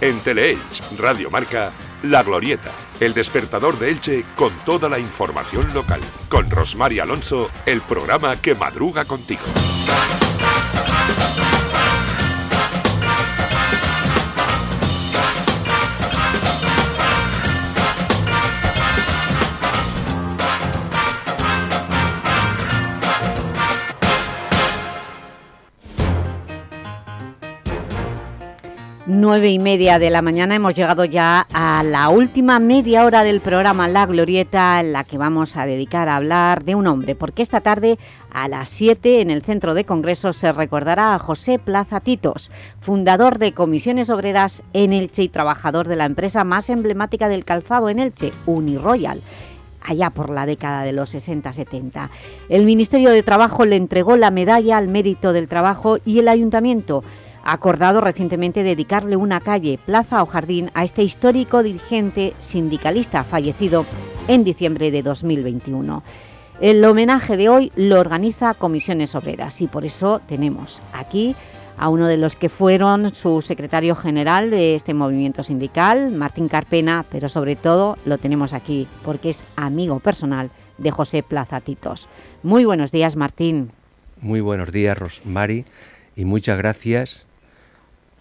En Teleelch, Radio Marca, La Glorieta, el despertador de Elche con toda la información local. Con Rosmar Alonso, el programa que madruga contigo. Nueve y media de la mañana hemos llegado ya a la última media hora del programa La Glorieta en la que vamos a dedicar a hablar de un hombre, porque esta tarde a las 7 en el Centro de Congresos se recordará a José Plaza Titos, fundador de Comisiones Obreras en Elche y trabajador de la empresa más emblemática del calzado en Elche, Uniroyal allá por la década de los 60-70. El Ministerio de Trabajo le entregó la medalla al mérito del trabajo y el Ayuntamiento acordado recientemente dedicarle una calle, plaza o jardín a este histórico dirigente sindicalista fallecido en diciembre de 2021. El homenaje de hoy lo organiza Comisiones Obreras y por eso tenemos aquí a uno de los que fueron su secretario general de este movimiento sindical, Martín Carpena, pero sobre todo lo tenemos aquí porque es amigo personal de José Plaza Titos. Muy buenos días, Martín. Muy buenos días, Rosmari, y muchas gracias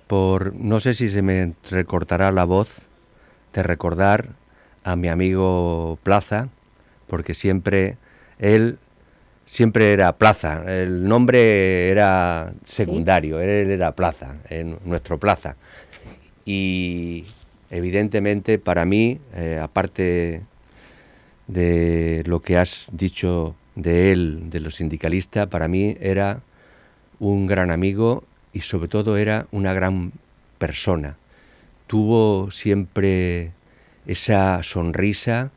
por, no sé si se me recortará la voz, de recordar a mi amigo Plaza, porque siempre él siempre era Plaza, el nombre era secundario, él era Plaza, en nuestro Plaza. Y evidentemente para mí, eh, aparte de lo que has dicho de él, de los sindicalistas, para mí era un gran amigo y sobre todo era una gran persona. Tuvo siempre esa sonrisa,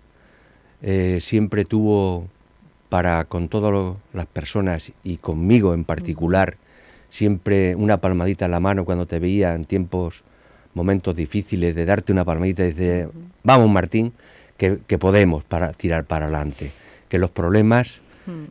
eh, siempre tuvo para con todas las personas y conmigo en particular, siempre una palmadita en la mano cuando te veía en tiempos, momentos difíciles, de darte una palmadita y decir, vamos Martín, que, que podemos para tirar para adelante, que los problemas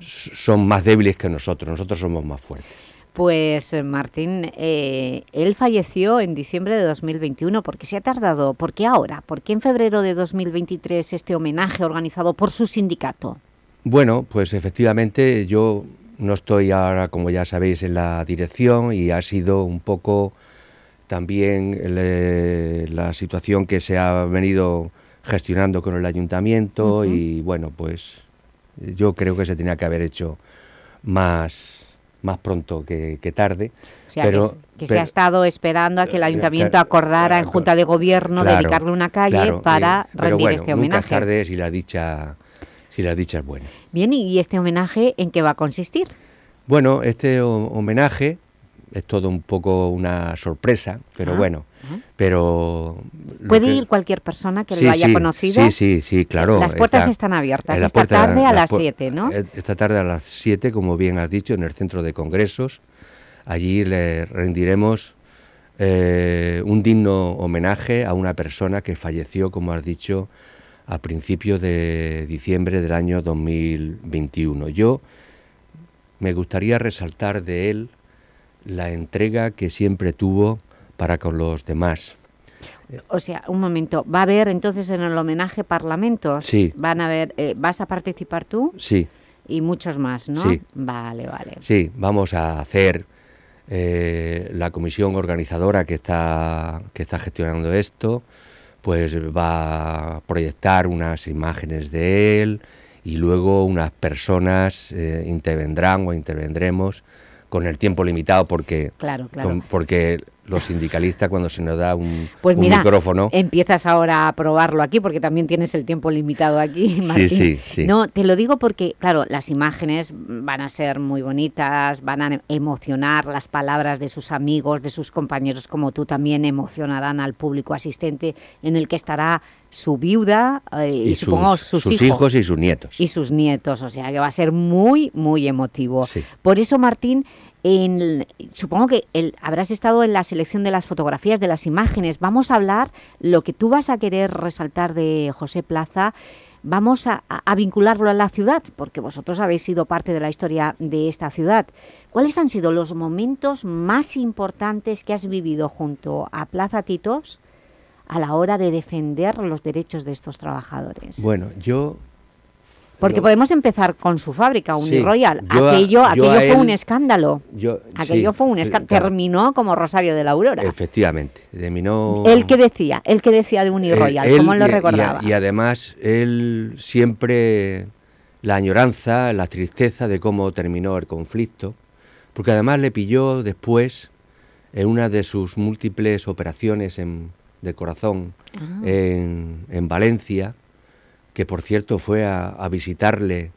son más débiles que nosotros, nosotros somos más fuertes. Pues eh, Martín, eh, él falleció en diciembre de 2021. ¿Por qué se ha tardado? ¿Por qué ahora? ¿Por qué en febrero de 2023 este homenaje organizado por su sindicato? Bueno, pues efectivamente yo no estoy ahora, como ya sabéis, en la dirección y ha sido un poco también la situación que se ha venido gestionando con el ayuntamiento y bueno, pues yo creo que se tenía que haber hecho más más pronto que, tarde. pero, que, se ha estado esperando a que el eh, ayuntamiento acordara en Junta de Gobierno dedicarle una calle para rendir este homenaje. Nunca tarde si la dicha si la dicha es buena. Bien, ¿y este homenaje en qué va a consistir? Bueno, este homenaje es todo un poco una sorpresa, pero ah, bueno, pero... ¿Puede ir cualquier persona que lo haya conocido? Sí, sí, sí, claro. Las puertas están abiertas esta tarde a las 7, ¿no? Eh, esta tarde a las 7, como bien has dicho, en el Centro de Congresos. Allí le rendiremos eh, un digno homenaje a una persona que falleció, como has dicho, a principios de diciembre del año 2021. Yo me gustaría resaltar de él la entrega que siempre tuvo para con los demás. O sea, un momento, ¿va a haber entonces en el homenaje parlamentos? Sí. Van a ver, eh, ¿Vas a participar tú? Sí. Y muchos más, ¿no? Sí. Vale, vale. Sí, vamos a hacer eh, la comisión organizadora que está, que está gestionando esto, pues va a proyectar unas imágenes de él y luego unas personas eh, intervendrán o intervendremos con el tiempo limitado porque, claro, claro. porque los sindicalistas cuando se nos da un, pues micrófono... empiezas ahora a probarlo aquí porque también tienes el tiempo limitado aquí, Martín. Sí, sí, sí. No, te lo digo porque, claro, las imágenes van a ser muy bonitas, van a emocionar las palabras de sus amigos, de sus compañeros, como tú también emocionarán al público asistente en el que estará su viuda eh, y, supongo sus, hijos, y sus nietos. Y sus nietos, o sea que va a ser muy, muy emotivo. Por eso, Martín, en, supongo que habrás estado en la selección de las fotografías, de las imágenes. Vamos a hablar, lo que tú vas a querer resaltar de José Plaza, vamos a, a, vincularlo a la ciudad, porque vosotros habéis sido parte de la historia de esta ciudad. ¿Cuáles han sido los momentos más importantes que has vivido junto a Plaza Titos a la hora de defender los derechos de estos trabajadores? Bueno, yo porque podemos empezar con su fábrica, Uniroyal. Sí, aquello aquello fue un escándalo. aquello fue un escándalo. Terminó como Rosario de la Aurora. Efectivamente, terminó... ¿El que decía? ¿El que decía de Uniroyal? ¿Cómo lo recordaba? Y, además, él siempre... La añoranza, la tristeza de cómo terminó el conflicto, porque además le pilló después en una de sus múltiples operaciones en, de corazón ah. en, en Valencia, que por cierto fue a, visitarle,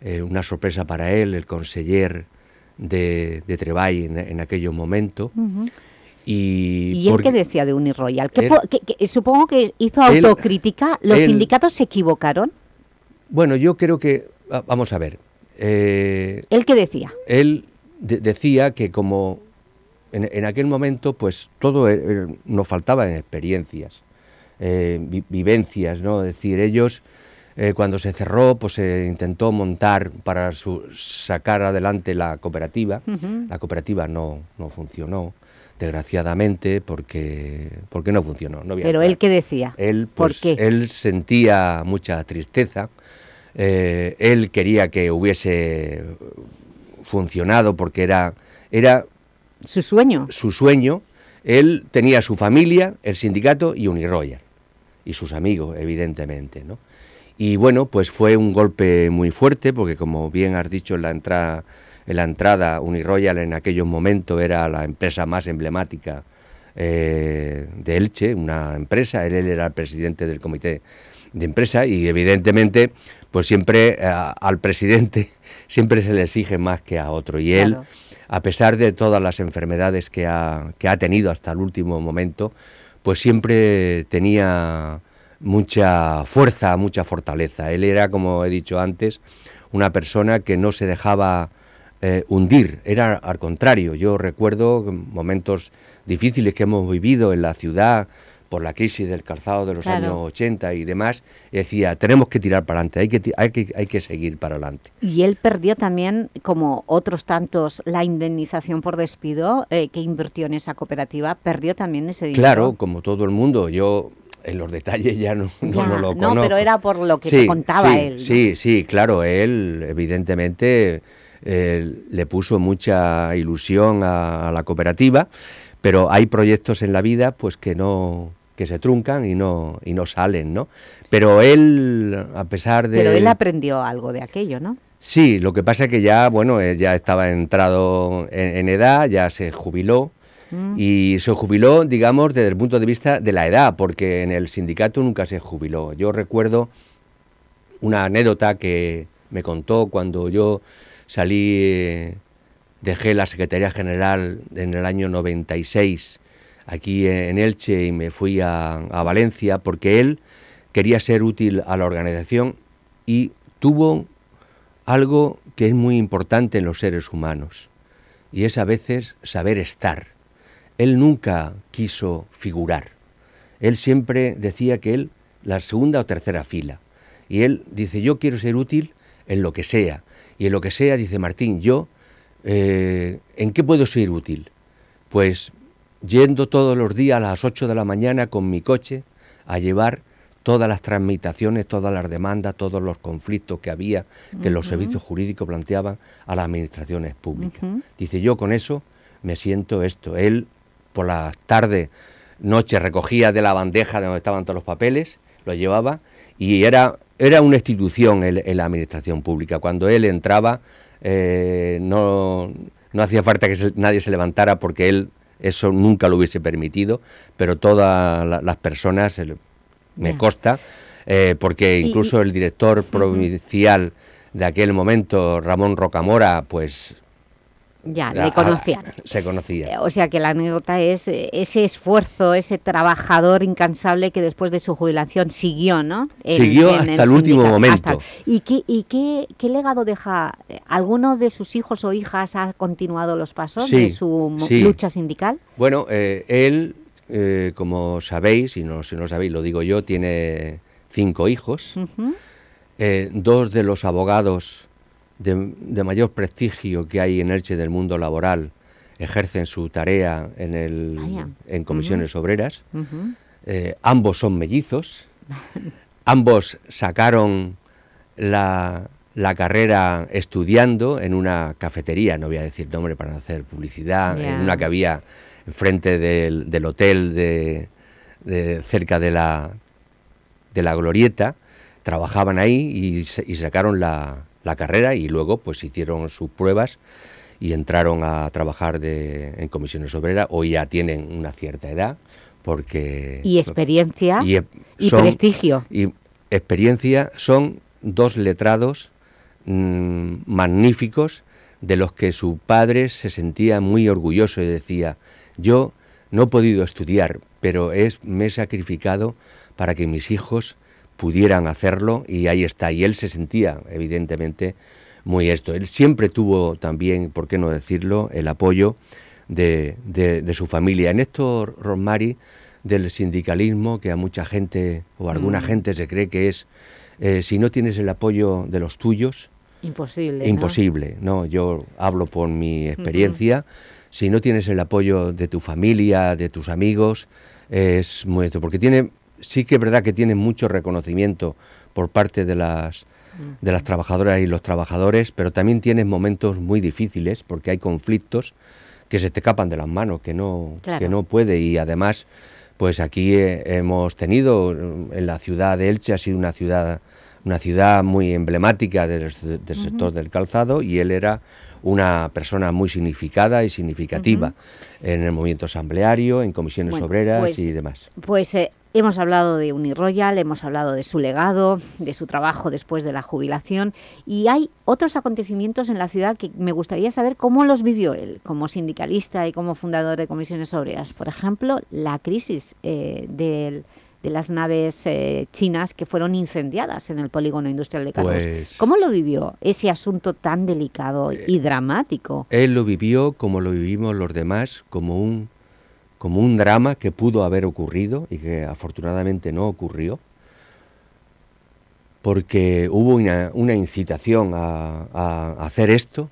eh, una sorpresa para él, el conseller de, de Treball en, aquellos momentos. ¿Y, ¿Y él qué decía de Uniroyal? supongo que hizo autocrítica. ¿Los sindicatos se equivocaron? Bueno, yo creo que... Vamos a ver. Eh, ¿Él qué decía? Él decía que como en, aquel momento pues todo eh, nos faltaba en experiencias. Eh, vivencias, ¿no? Es decir, ellos eh, cuando se cerró, pues se intentó montar para sacar adelante la cooperativa. La cooperativa no, no funcionó, desgraciadamente, porque, porque no funcionó. No Pero él qué decía? Él, pues, él sentía mucha tristeza. Eh, él quería que hubiese funcionado porque era, era su sueño. Su sueño. Él tenía su familia, el sindicato y Uniroyal y sus amigos, evidentemente, ¿no? Y bueno, pues fue un golpe muy fuerte, porque como bien has dicho en la entrada, en la entrada Uniroyal en aquellos momentos era la empresa más emblemática eh, de Elche, una empresa, él, era el presidente del comité de empresa y evidentemente pues siempre eh, al presidente siempre se le exige más que a otro. Y él a pesar de todas las enfermedades que ha, que ha tenido hasta el último momento pues siempre tenía mucha fuerza, mucha fortaleza. Él era, como he dicho antes, una persona que no se dejaba eh, hundir, era al contrario. Yo recuerdo momentos difíciles que hemos vivido en la ciudad, por la crisis del calzado de los años 80 y demás, decía, tenemos que tirar para adelante, hay que, hay, que, hay que seguir para adelante. Y él perdió también, como otros tantos, la indemnización por despido eh, que invirtió en esa cooperativa, perdió también ese dinero. Claro, como todo el mundo, yo en los detalles ya no, no, lo conozco. No, pero era por lo que te contaba él. Sí, sí, claro, él evidentemente eh, le puso mucha ilusión a, a la cooperativa, pero hay proyectos en la vida pues que no que se truncan y no, y no salen, ¿no? Pero él, a pesar de... Pero él aprendió algo de aquello, ¿no? Sí, lo que pasa es que ya, bueno, ya estaba entrado en, edad, ya se jubiló, mm. y se jubiló, digamos, desde el punto de vista de la edad, porque en el sindicato nunca se jubiló. Yo recuerdo una anécdota que me contó cuando yo salí, dejé la Secretaría General en el año 96 aquí en Elche y me fui a, Valencia porque él quería ser útil a la organización y tuvo algo que es muy importante en los seres humanos y es a veces saber estar. Él nunca quiso figurar. Él siempre decía que él la segunda o tercera fila. Y él dice, yo quiero ser útil en lo que sea. Y en lo que sea, dice Martín, yo, eh, ¿en qué puedo ser útil? Pues yendo todos los días a las 8 de la mañana con mi coche a llevar todas las transmitaciones, todas las demandas, todos los conflictos que había, que los servicios jurídicos planteaban a las administraciones públicas. Dice, yo con eso me siento esto. Él por la tarde, noche, recogía de la bandeja de donde estaban todos los papeles, lo llevaba y era, era una institución en, la administración pública. Cuando él entraba, eh, no, no hacía falta que nadie se levantara porque él eso nunca lo hubiese permitido, pero todas las personas, me consta, eh, porque incluso el director provincial de aquel momento, Ramón Rocamora, pues ya, le conocían. Se conocía. Eh, o sea que la anécdota es eh, ese esfuerzo, ese trabajador incansable que después de su jubilación siguió, ¿no? siguió hasta el, último momento. ¿Y, qué, y qué, legado deja? ¿Alguno de sus hijos o hijas ha continuado los pasos de su lucha sindical? Bueno, eh, él, como sabéis, y no, si no sabéis, lo digo yo, tiene cinco hijos. dos de los abogados de, mayor prestigio que hay en Elche del mundo laboral ejercen su tarea en, el, en comisiones obreras. eh, ambos son mellizos, ambos sacaron la, la, carrera estudiando en una cafetería, no voy a decir nombre para hacer publicidad, en una que había enfrente del, del hotel de, de, cerca de la, de la glorieta, trabajaban ahí y, y sacaron la, la, carrera y luego pues hicieron sus pruebas y entraron a trabajar de, en comisiones obreras, hoy ya tienen una cierta edad, porque... Y experiencia y, prestigio. Y experiencia son dos letrados mmm, magníficos de los que su padre se sentía muy orgulloso y decía, yo no he podido estudiar, pero es, me he sacrificado para que mis hijos pudieran hacerlo y ahí está. Y él se sentía, evidentemente, muy esto. Él siempre tuvo también, por qué no decirlo, el apoyo de, de, de su familia. En esto, Rosmary, del sindicalismo, que a mucha gente o a alguna mm. gente se cree que es, eh, si no tienes el apoyo de los tuyos, imposible. Imposible, ¿no? Yo hablo por mi experiencia. Si no tienes el apoyo de tu familia, de tus amigos, es muy porque tiene sí que es verdad que tiene mucho reconocimiento por parte de las de las trabajadoras y los trabajadores, pero también tienes momentos muy difíciles porque hay conflictos que se te escapan de las manos, que no, claro. que no puede y además pues aquí eh, hemos tenido en la ciudad de Elche ha sido una ciudad una ciudad muy emblemática del, del sector uh -huh. del calzado y él era una persona muy significada y significativa uh -huh. en el movimiento asambleario, en comisiones bueno, obreras pues, y demás. Pues eh, Hemos hablado de Uniroyal, hemos hablado de su legado, de su trabajo después de la jubilación y hay otros acontecimientos en la ciudad que me gustaría saber cómo los vivió él como sindicalista y como fundador de comisiones obreras. Por ejemplo, la crisis eh, del, de las naves eh, chinas que fueron incendiadas en el polígono industrial de Carlos. Pues, ¿Cómo lo vivió ese asunto tan delicado eh, y dramático? Él lo vivió como lo vivimos los demás, como un como un drama que pudo haber ocurrido y que afortunadamente no ocurrió, porque hubo una, una incitación a, a, hacer esto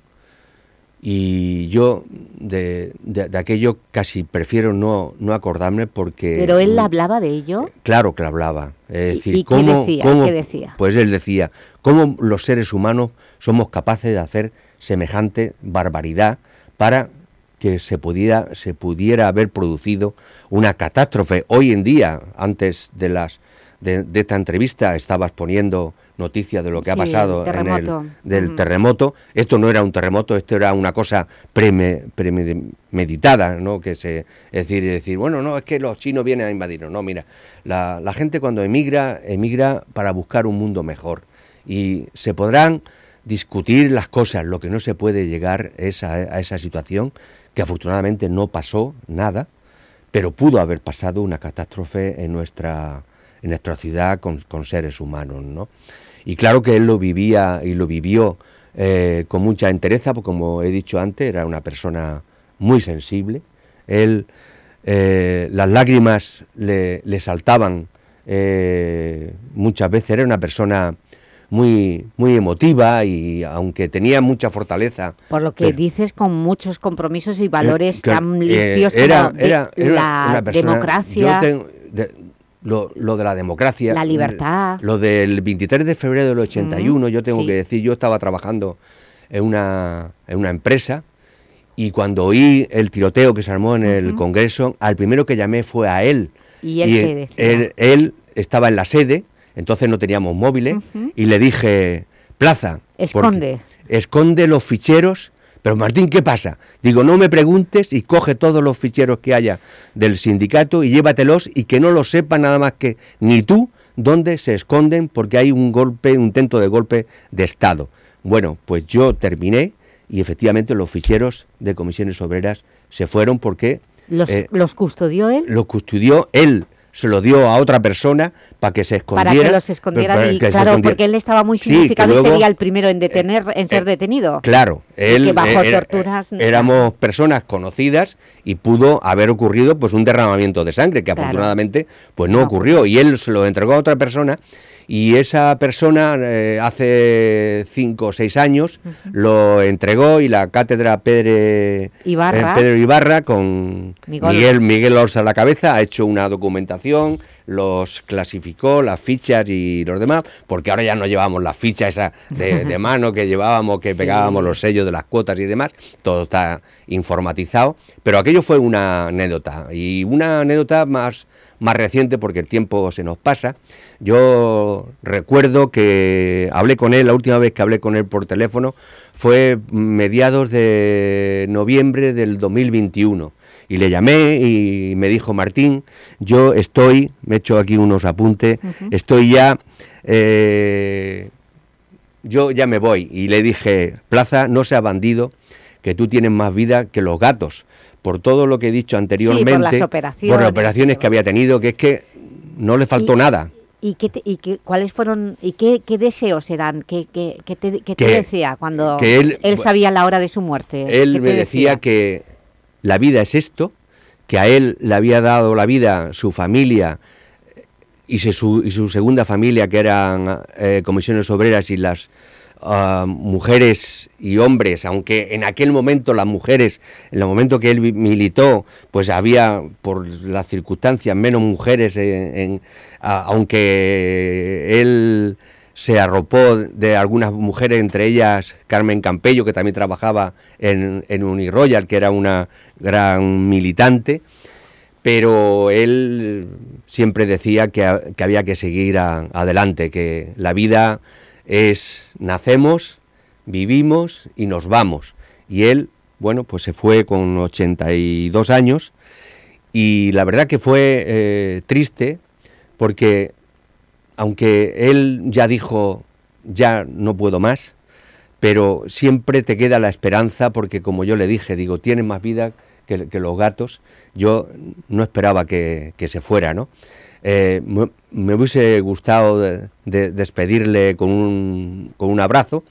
y yo de, de, de, aquello casi prefiero no, no acordarme porque... ¿Pero él hablaba de ello? Claro que hablaba. Es decir, ¿Y, ¿cómo, qué, decía? Cómo, ¿qué decía? Pues él decía, ¿cómo los seres humanos somos capaces de hacer semejante barbaridad para que se pudiera, se pudiera haber producido una catástrofe. Hoy en día, antes de las de, de esta entrevista, estabas poniendo noticias de lo que sí, ha pasado el en el, del terremoto. Esto no era un terremoto, esto era una cosa premeditada, ¿no? Que se, es decir, decir, bueno, no, es que los chinos vienen a invadirnos. No, mira, la, la gente cuando emigra, emigra para buscar un mundo mejor. Y se podrán discutir las cosas, lo que no se puede llegar es a, a esa situación que afortunadamente no pasó nada, pero pudo haber pasado una catástrofe en nuestra, en nuestra ciudad con, seres humanos, ¿no? Y claro que él lo vivía y lo vivió eh, con mucha entereza, porque como he dicho antes, era una persona muy sensible. Él, eh, las lágrimas le, le saltaban eh, muchas veces, era una persona muy, muy emotiva y aunque tenía mucha fortaleza. Por lo que pero, dices, con muchos compromisos y valores eh, que, tan limpios eh, era, como era, era la una persona, democracia. Tengo, de, lo, lo, de la democracia. La libertad. Lo del 23 de febrero del 81, mm, yo tengo sí. que decir, yo estaba trabajando en una, en una empresa y cuando oí el tiroteo que se armó en uh -huh. el Congreso, al primero que llamé fue a él. ¿Y él, y él, él estaba en la sede entonces no teníamos móviles, uh -huh. y le dije, Plaza, esconde. Esconde los ficheros. Pero Martín, ¿qué pasa? Digo, no me preguntes y coge todos los ficheros que haya del sindicato y llévatelos y que no lo sepa nada más que ni tú dónde se esconden porque hay un golpe, un intento de golpe de Estado. Bueno, pues yo terminé y efectivamente los ficheros de comisiones obreras se fueron porque... ¿Los, eh, ¿los custodió él? Los custodió él se lo dio a otra persona para que se escondiera. Para que los escondiera y, claro, escondiera. porque él estaba muy significado sí, luego, y sería el primero en detener, eh, en ser eh, detenido. Claro, él, que bajo era, torturas... Éramos personas conocidas y pudo haber ocurrido pues un derramamiento de sangre, que claro. afortunadamente pues no ocurrió. Y él se lo entregó a otra persona Y esa persona eh, hace cinco o seis años lo entregó y la cátedra Pedro Ibarra, eh, Pedro Ibarra con Miguel, Miguel Orsa a la cabeza ha hecho una documentación, los clasificó, las fichas y los demás, porque ahora ya no llevamos las fichas esa de, mano que llevábamos, que pegábamos los sellos de las cuotas y demás, todo está informatizado, pero aquello fue una anécdota. Y una anécdota más más reciente porque el tiempo se nos pasa. Yo recuerdo que hablé con él, la última vez que hablé con él por teléfono fue mediados de noviembre del 2021 y le llamé y me dijo Martín, yo estoy, me he hecho aquí unos apuntes, estoy ya, eh, yo ya me voy y le dije, Plaza, no sea bandido, que tú tienes más vida que los gatos por todo lo que he dicho anteriormente, por, las operaciones, que había tenido, que es que no le faltó nada. ¿Y, qué, y qué, cuáles fueron y qué, deseos eran? ¿Qué, qué te, decía cuando él, sabía la hora de su muerte? Él me decía? que la vida es esto, que a él le había dado la vida su familia y su, y su segunda familia, que eran eh, comisiones obreras y las mujeres y hombres, aunque en aquel momento las mujeres, en el momento que él militó, pues había por las circunstancias menos mujeres, en, aunque él se arropó de algunas mujeres, entre ellas Carmen Campello, que también trabajaba en, en Uniroyal, que era una gran militante, pero él siempre decía que, que había que seguir adelante, que la vida es nacemos, vivimos y nos vamos. Y él, bueno, pues se fue con 82 años y la verdad que fue eh, triste porque aunque él ya dijo, ya no puedo más, pero siempre te queda la esperanza porque como yo le dije, digo, tiene más vida que, los gatos, yo no esperaba que, que se fuera, ¿no? Eh, me, hubiese gustado despedirle con un, con un abrazo,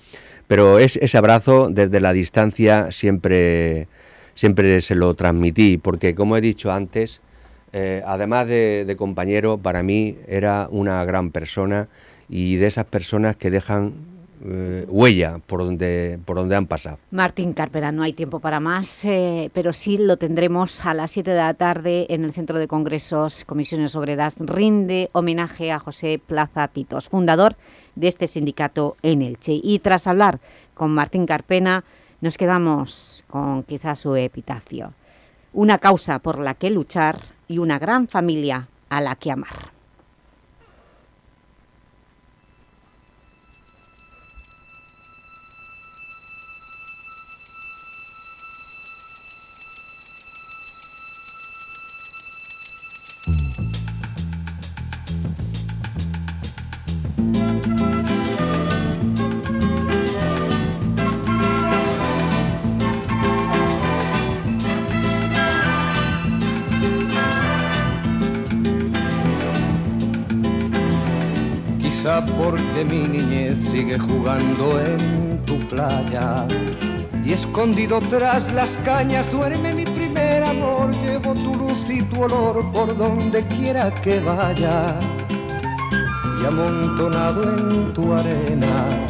pero es, ese abrazo desde la distancia siempre, siempre se lo transmití, porque como he dicho antes, eh, además de, compañero, para mí era una gran persona y de esas personas que dejan eh, huella por donde, por donde han pasado. Martín Carpera, no hay tiempo para más, eh, pero sí lo tendremos a las 7 de la tarde en el Centro de Congresos Comisiones Obreras. Rinde homenaje a José Plaza Titos, fundador de este sindicato en Elche. Y tras hablar con Martín Carpena, nos quedamos con quizás su epitafio. Una causa por la que luchar y una gran familia a la que amar. Porque mi niñez sigue jugando en tu playa. Y escondido tras las cañas duerme mi primer amor. Llevo tu luz y tu olor por donde quiera que vaya. Y amontonado en tu arena